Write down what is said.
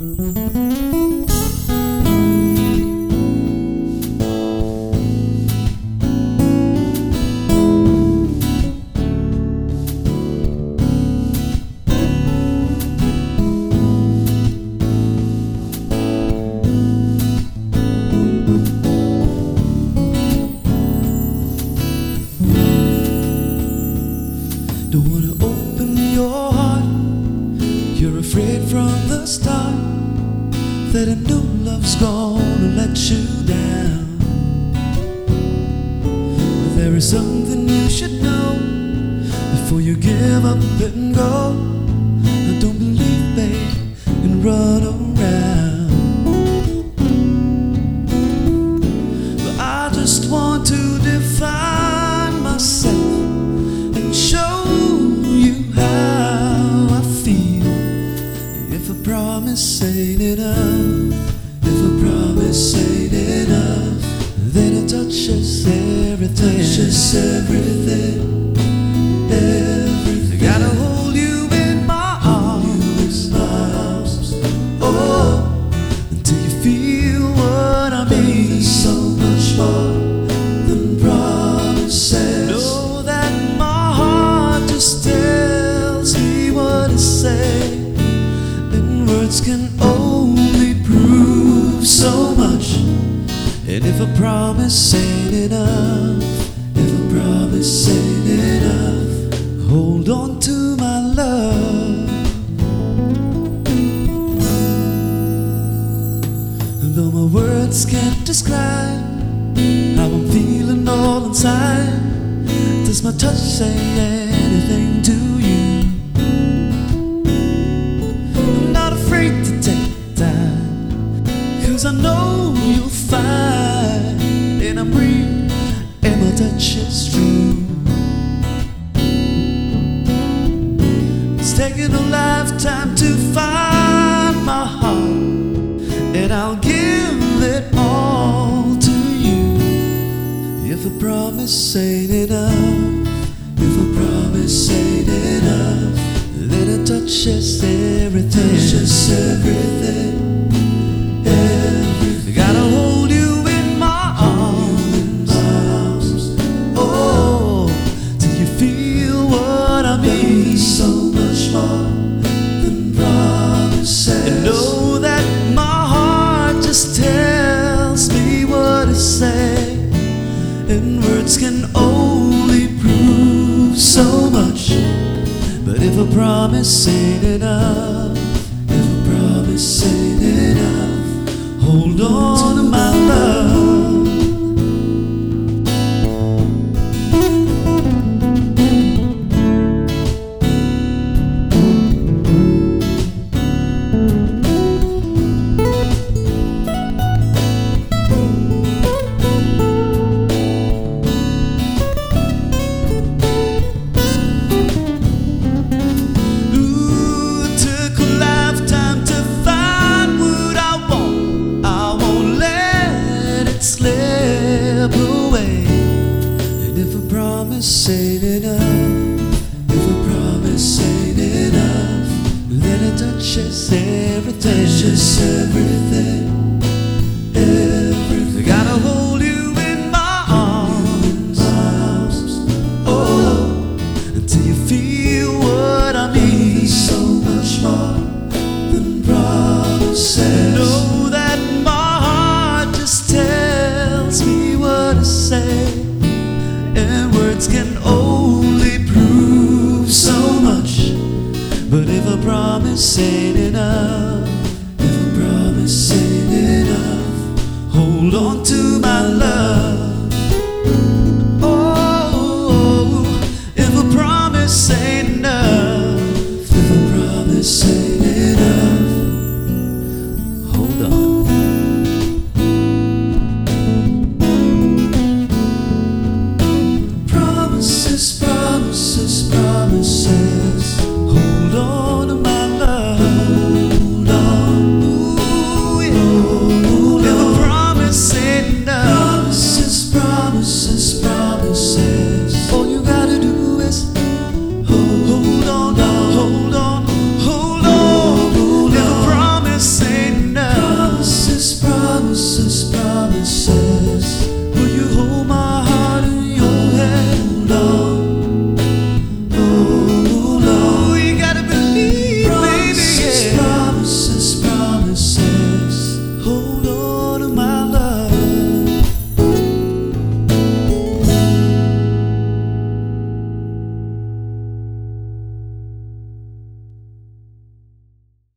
Don't that a new love's gonna let you down. But there is something you should know before you give up and go. I don't believe, babe, and run around. But I just want to define myself and show you how I feel. If a promise ain't enough, ain't enough, then it touches everything. Touches. Everything. If a promise ain't enough, if a promise ain't enough, hold on to my love. Though my words can't describe how I'm feeling all inside, does my touch say anything to you? I'm not afraid to take time, cause I know you'll find, and I'm real, and my touch is true. It's taken a lifetime to find my heart and I'll give it all to you. If a promise ain't enough, if a promise ain't enough, then it touches everything. Touches everything. Everything. And know that my heart just tells me what to say, and words can only prove so much. But if a promise ain't enough, if a promise ain't enough, hold on to my can only prove so much. But if a promise ain't enough,